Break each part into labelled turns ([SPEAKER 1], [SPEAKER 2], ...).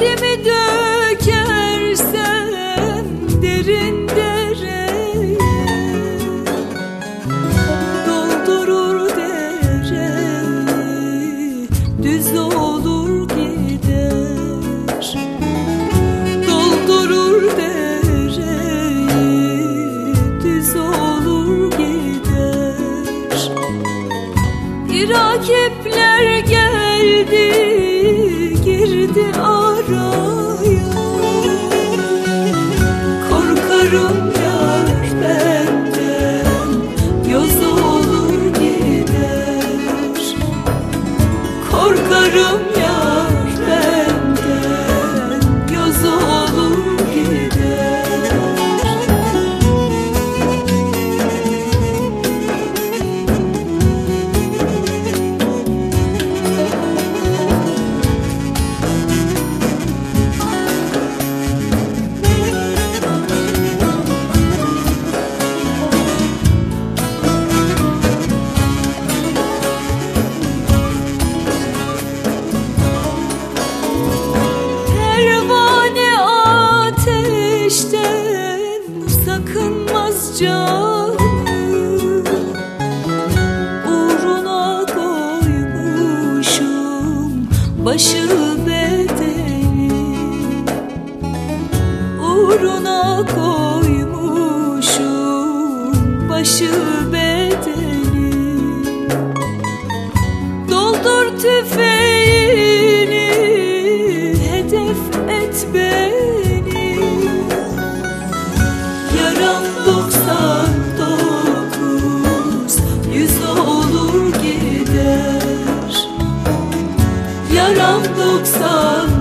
[SPEAKER 1] Derdimi dökersem derin dereye Doldurur dereyi düz olur gider. Doldurur dereyi düz olur gider. İrakipler geldi girdi araya. Korkarım yar benden Yoz olur gider. Korkarım canı Uğruna koymuşum başı bedeni Uğruna koymuşum başı bedeni Doldur tüfeğini Saksan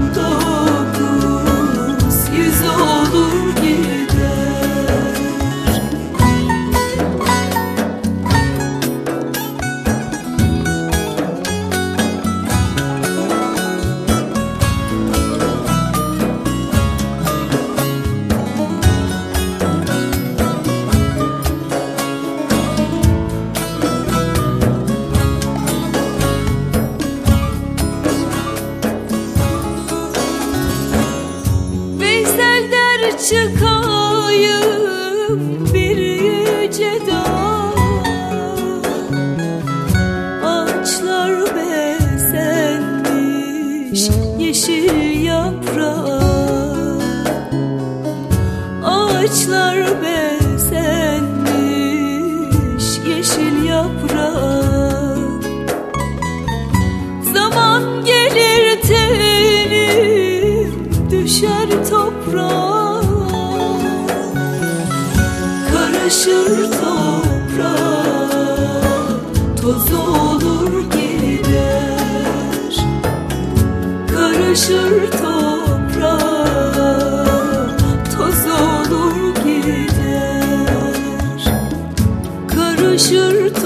[SPEAKER 1] çıkayım bir yüce dağ. Ağaçlar bezenmiş yeşil yaprağı. Ağaçlar bezenmiş yeşil yaprağı. Zaman gelir telim düşer toprağa Karışır toprağa toz olur gider. Karışır toprağa toz olur gider. Karışır toprağa